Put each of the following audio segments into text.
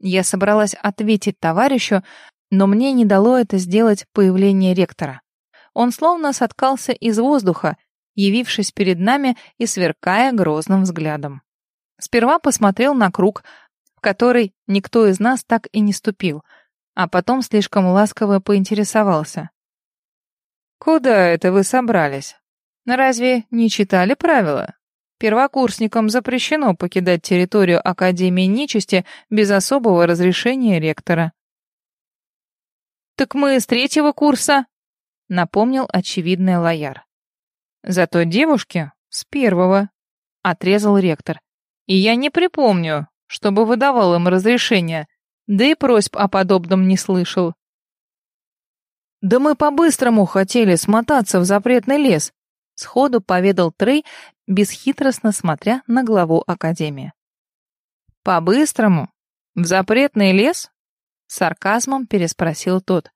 Я собралась ответить товарищу, но мне не дало это сделать появление ректора. Он словно соткался из воздуха, явившись перед нами и сверкая грозным взглядом. Сперва посмотрел на круг, в который никто из нас так и не ступил, а потом слишком ласково поинтересовался. «Куда это вы собрались? Разве не читали правила? Первокурсникам запрещено покидать территорию Академии Нечисти без особого разрешения ректора». «Так мы с третьего курса», — напомнил очевидный лояр. «Зато девушки с первого», — отрезал ректор. «И я не припомню, чтобы выдавал им разрешение, да и просьб о подобном не слышал». «Да мы по-быстрому хотели смотаться в запретный лес», — сходу поведал Трей, бесхитростно смотря на главу Академии. «По-быстрому? В запретный лес?» — сарказмом переспросил тот.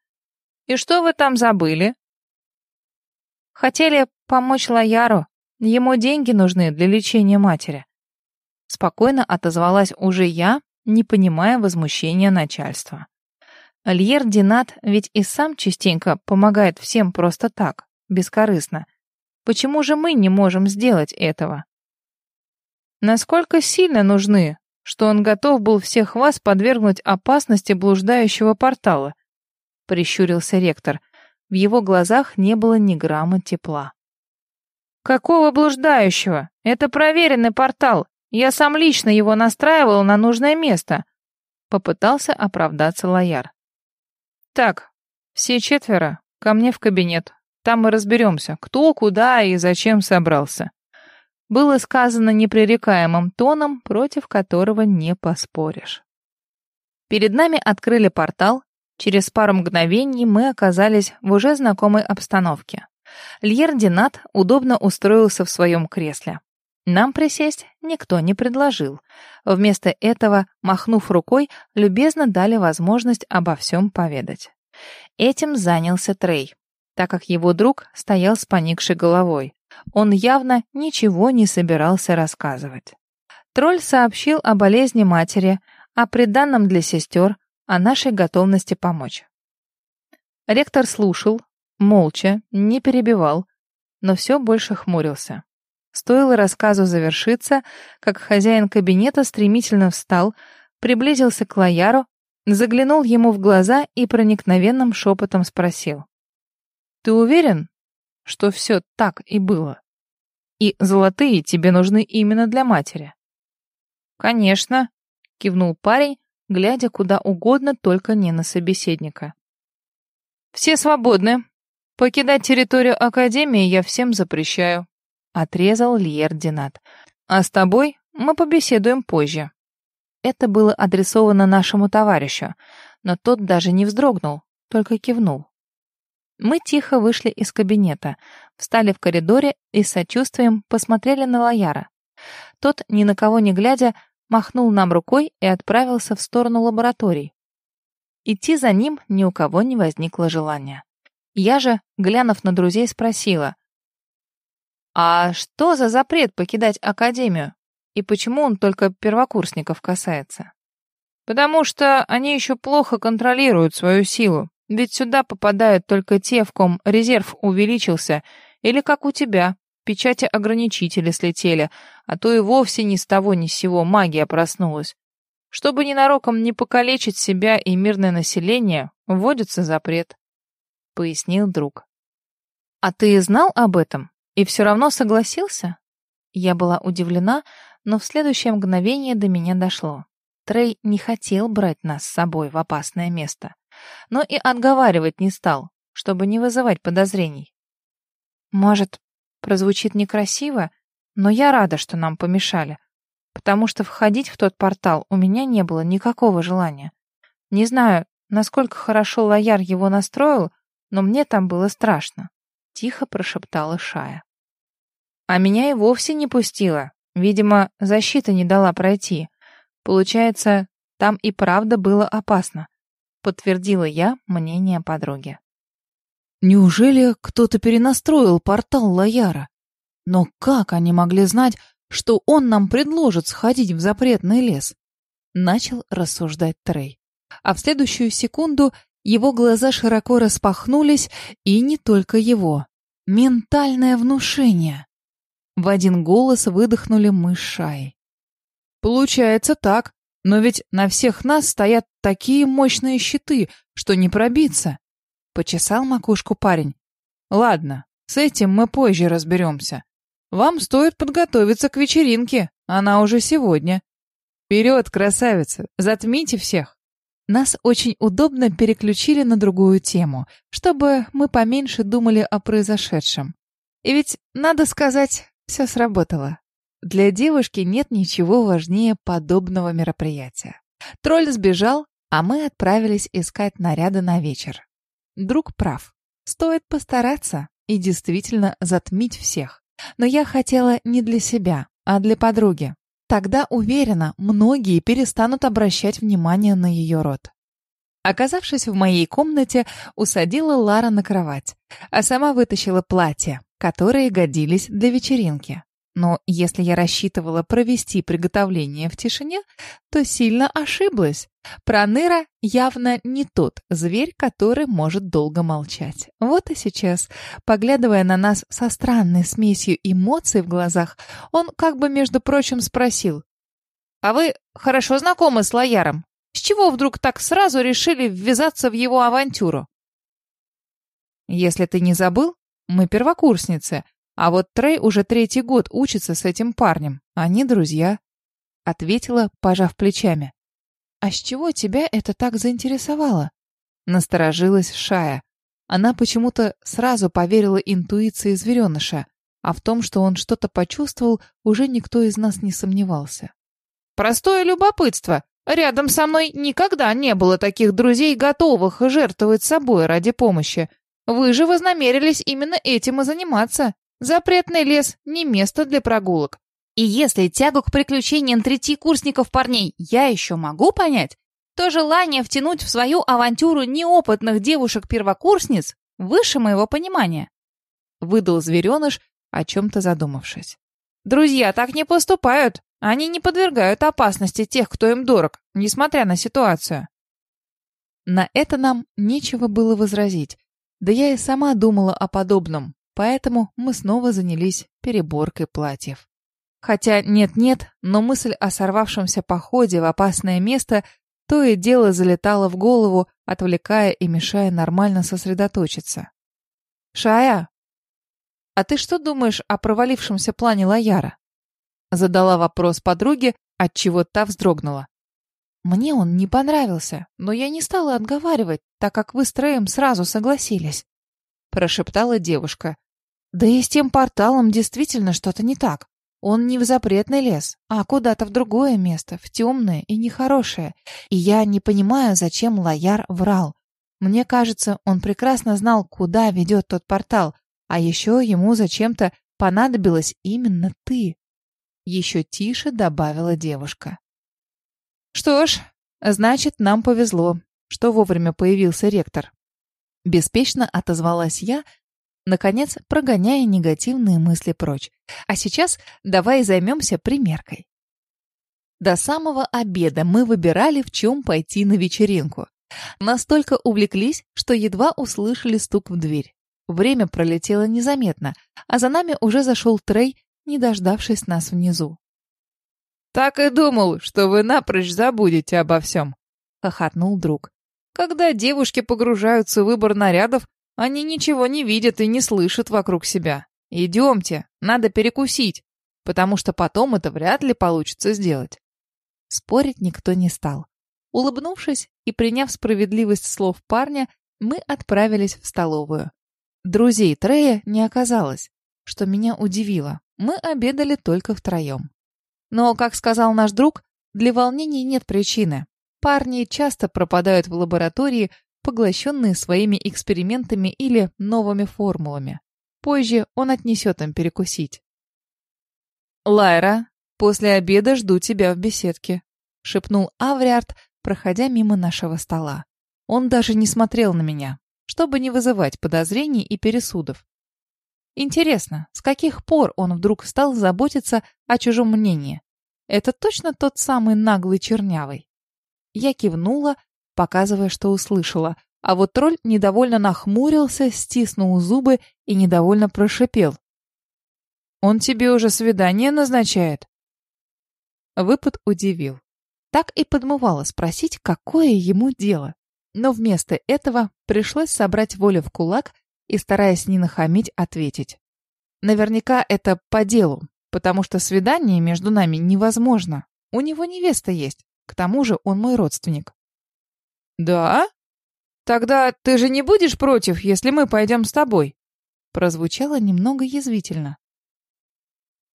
«И что вы там забыли?» «Хотели помочь Лояру. Ему деньги нужны для лечения матери». Спокойно отозвалась уже я, не понимая возмущения начальства. Альер Динат ведь и сам частенько помогает всем просто так, бескорыстно. Почему же мы не можем сделать этого? Насколько сильно нужны, что он готов был всех вас подвергнуть опасности блуждающего портала? Прищурился ректор. В его глазах не было ни грамма тепла. Какого блуждающего? Это проверенный портал. Я сам лично его настраивал на нужное место. Попытался оправдаться Лояр. Так, все четверо ко мне в кабинет. Там мы разберемся, кто, куда и зачем собрался. Было сказано непререкаемым тоном, против которого не поспоришь. Перед нами открыли портал. Через пару мгновений мы оказались в уже знакомой обстановке. Льер Динат удобно устроился в своем кресле. Нам присесть никто не предложил. Вместо этого, махнув рукой, любезно дали возможность обо всем поведать. Этим занялся Трей так как его друг стоял с поникшей головой. Он явно ничего не собирался рассказывать. Тролль сообщил о болезни матери, о приданном для сестер, о нашей готовности помочь. Ректор слушал, молча, не перебивал, но все больше хмурился. Стоило рассказу завершиться, как хозяин кабинета стремительно встал, приблизился к Лояру, заглянул ему в глаза и проникновенным шепотом спросил. Ты уверен, что все так и было? И золотые тебе нужны именно для матери? Конечно, кивнул парень, глядя куда угодно, только не на собеседника. Все свободны. Покидать территорию Академии я всем запрещаю, отрезал Льер Динат. А с тобой мы побеседуем позже. Это было адресовано нашему товарищу, но тот даже не вздрогнул, только кивнул. Мы тихо вышли из кабинета, встали в коридоре и с сочувствием посмотрели на Лояра. Тот, ни на кого не глядя, махнул нам рукой и отправился в сторону лабораторий. Идти за ним ни у кого не возникло желания. Я же, глянув на друзей, спросила, «А что за запрет покидать Академию? И почему он только первокурсников касается?» «Потому что они еще плохо контролируют свою силу», ведь сюда попадают только те, в ком резерв увеличился, или как у тебя, печати ограничители слетели, а то и вовсе ни с того ни с сего магия проснулась. Чтобы ненароком не покалечить себя и мирное население, вводится запрет», — пояснил друг. «А ты знал об этом и все равно согласился?» Я была удивлена, но в следующее мгновение до меня дошло. Трей не хотел брать нас с собой в опасное место но и отговаривать не стал, чтобы не вызывать подозрений. Может, прозвучит некрасиво, но я рада, что нам помешали, потому что входить в тот портал у меня не было никакого желания. Не знаю, насколько хорошо Лояр его настроил, но мне там было страшно, — тихо прошептала Шая. А меня и вовсе не пустила. Видимо, защита не дала пройти. Получается, там и правда было опасно подтвердила я мнение подруги. Неужели кто-то перенастроил портал Лояра? Но как они могли знать, что он нам предложит сходить в запретный лес? начал рассуждать Трей. А в следующую секунду его глаза широко распахнулись, и не только его. Ментальное внушение. В один голос выдохнули мы с Шай. Получается так, но ведь на всех нас стоят такие мощные щиты, что не пробиться. Почесал макушку парень. Ладно, с этим мы позже разберемся. Вам стоит подготовиться к вечеринке, она уже сегодня. Вперед, красавица, затмите всех. Нас очень удобно переключили на другую тему, чтобы мы поменьше думали о произошедшем. И ведь, надо сказать, все сработало. Для девушки нет ничего важнее подобного мероприятия. Тролль сбежал, а мы отправились искать наряды на вечер. Друг прав. Стоит постараться и действительно затмить всех. Но я хотела не для себя, а для подруги. Тогда, уверена, многие перестанут обращать внимание на ее род. Оказавшись в моей комнате, усадила Лара на кровать, а сама вытащила платья, которые годились для вечеринки. Но если я рассчитывала провести приготовление в тишине, то сильно ошиблась. Проныра явно не тот зверь, который может долго молчать. Вот и сейчас, поглядывая на нас со странной смесью эмоций в глазах, он как бы, между прочим, спросил. «А вы хорошо знакомы с Лояром? С чего вдруг так сразу решили ввязаться в его авантюру?» «Если ты не забыл, мы первокурсницы, а вот Трей уже третий год учится с этим парнем. Они друзья. Ответила, пожав плечами. А с чего тебя это так заинтересовало? Насторожилась Шая. Она почему-то сразу поверила интуиции звереныша, а в том, что он что-то почувствовал, уже никто из нас не сомневался. «Простое любопытство. Рядом со мной никогда не было таких друзей, готовых жертвовать собой ради помощи. Вы же вознамерились именно этим и заниматься. Запретный лес — не место для прогулок. И если тягу к приключениям третьекурсников парней я еще могу понять, то желание втянуть в свою авантюру неопытных девушек-первокурсниц выше моего понимания. Выдал звереныш, о чем-то задумавшись. Друзья так не поступают. Они не подвергают опасности тех, кто им дорог, несмотря на ситуацию. На это нам нечего было возразить. Да я и сама думала о подобном, Поэтому мы снова занялись переборкой платьев. Хотя нет-нет, но мысль о сорвавшемся походе в опасное место то и дело залетала в голову, отвлекая и мешая нормально сосредоточиться. «Шая, а ты что думаешь о провалившемся плане Лояра?» Задала вопрос подруге, отчего та вздрогнула. «Мне он не понравился, но я не стала отговаривать, так как вы с Троем сразу согласились», прошептала девушка, да и с тем порталом действительно что-то не так. Он не в запретный лес, а куда-то в другое место, в темное и нехорошее. И я не понимаю, зачем Лояр врал. Мне кажется, он прекрасно знал, куда ведет тот портал, а еще ему зачем-то понадобилась именно ты. Еще тише добавила девушка. Что ж, значит, нам повезло, что вовремя появился ректор. Беспечно отозвалась я, наконец прогоняя негативные мысли прочь. А сейчас давай займемся примеркой. До самого обеда мы выбирали, в чем пойти на вечеринку. Настолько увлеклись, что едва услышали стук в дверь. Время пролетело незаметно, а за нами уже зашел Трей, не дождавшись нас внизу. «Так и думал, что вы напрочь забудете обо всем», — хохотнул друг. «Когда девушки погружаются в выбор нарядов, они ничего не видят и не слышат вокруг себя. Идемте, надо перекусить, потому что потом это вряд ли получится сделать. Спорить никто не стал. Улыбнувшись и приняв справедливость слов парня, мы отправились в столовую. Друзей Трея не оказалось, что меня удивило. Мы обедали только втроем. Но, как сказал наш друг, для волнений нет причины. Парни часто пропадают в лаборатории, поглощенные своими экспериментами или новыми формулами. Позже он отнесет им перекусить. «Лайра, после обеда жду тебя в беседке», — шепнул Авриард, проходя мимо нашего стола. Он даже не смотрел на меня, чтобы не вызывать подозрений и пересудов. Интересно, с каких пор он вдруг стал заботиться о чужом мнении? Это точно тот самый наглый чернявый?» Я кивнула, показывая, что услышала, а вот тролль недовольно нахмурился, стиснул зубы и недовольно прошипел. «Он тебе уже свидание назначает?» Выпад удивил. Так и подмывало спросить, какое ему дело. Но вместо этого пришлось собрать волю в кулак и, стараясь не нахамить, ответить. Наверняка это по делу, потому что свидание между нами невозможно. У него невеста есть, к тому же он мой родственник. «Да? Тогда ты же не будешь против, если мы пойдем с тобой?» Прозвучало немного язвительно.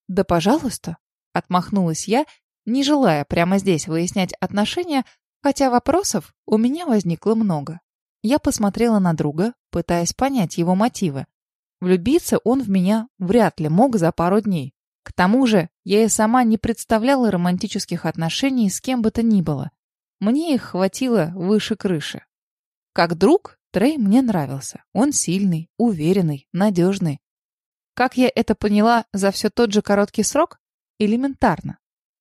«Да, пожалуйста», — отмахнулась я, не желая прямо здесь выяснять отношения, хотя вопросов у меня возникло много. Я посмотрела на друга, пытаясь понять его мотивы. Влюбиться он в меня вряд ли мог за пару дней. К тому же я и сама не представляла романтических отношений с кем бы то ни было. Мне их хватило выше крыши. Как друг, Трей мне нравился. Он сильный, уверенный, надежный. Как я это поняла за все тот же короткий срок? Элементарно.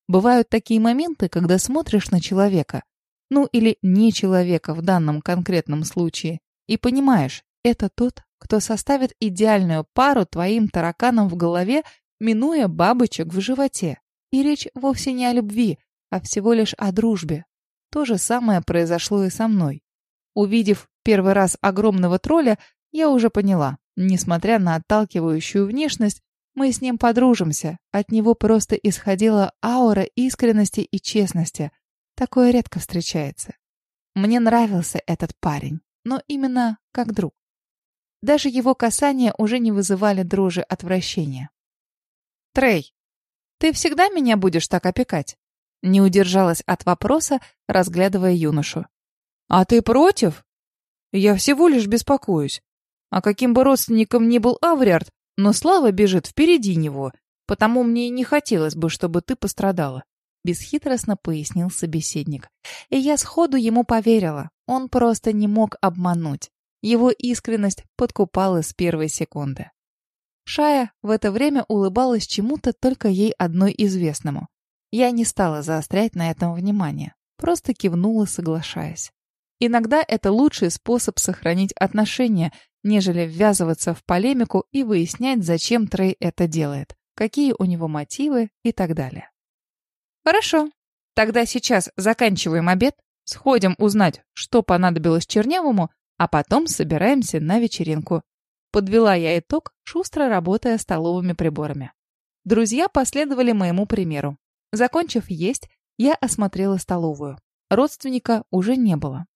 Бывают такие моменты, когда смотришь на человека, ну или не человека в данном конкретном случае, и понимаешь, это тот, кто составит идеальную пару твоим тараканам в голове, минуя бабочек в животе. И речь вовсе не о любви, а всего лишь о дружбе, то же самое произошло и со мной. Увидев первый раз огромного тролля, я уже поняла, несмотря на отталкивающую внешность, мы с ним подружимся. От него просто исходила аура искренности и честности. Такое редко встречается. Мне нравился этот парень, но именно как друг. Даже его касания уже не вызывали дрожи отвращения. «Трей, ты всегда меня будешь так опекать?» Не удержалась от вопроса, разглядывая юношу. «А ты против?» «Я всего лишь беспокоюсь. А каким бы родственником ни был Авриард, но Слава бежит впереди него, потому мне и не хотелось бы, чтобы ты пострадала», — бесхитростно пояснил собеседник. И я сходу ему поверила. Он просто не мог обмануть. Его искренность подкупала с первой секунды. Шая в это время улыбалась чему-то только ей одной известному. Я не стала заострять на этом внимание, просто кивнула, соглашаясь. Иногда это лучший способ сохранить отношения, нежели ввязываться в полемику и выяснять, зачем Трей это делает, какие у него мотивы и так далее. Хорошо, тогда сейчас заканчиваем обед, сходим узнать, что понадобилось Чернявому, а потом собираемся на вечеринку. Подвела я итог, шустро работая столовыми приборами. Друзья последовали моему примеру. Закончив есть, я осмотрела столовую. Родственника уже не было.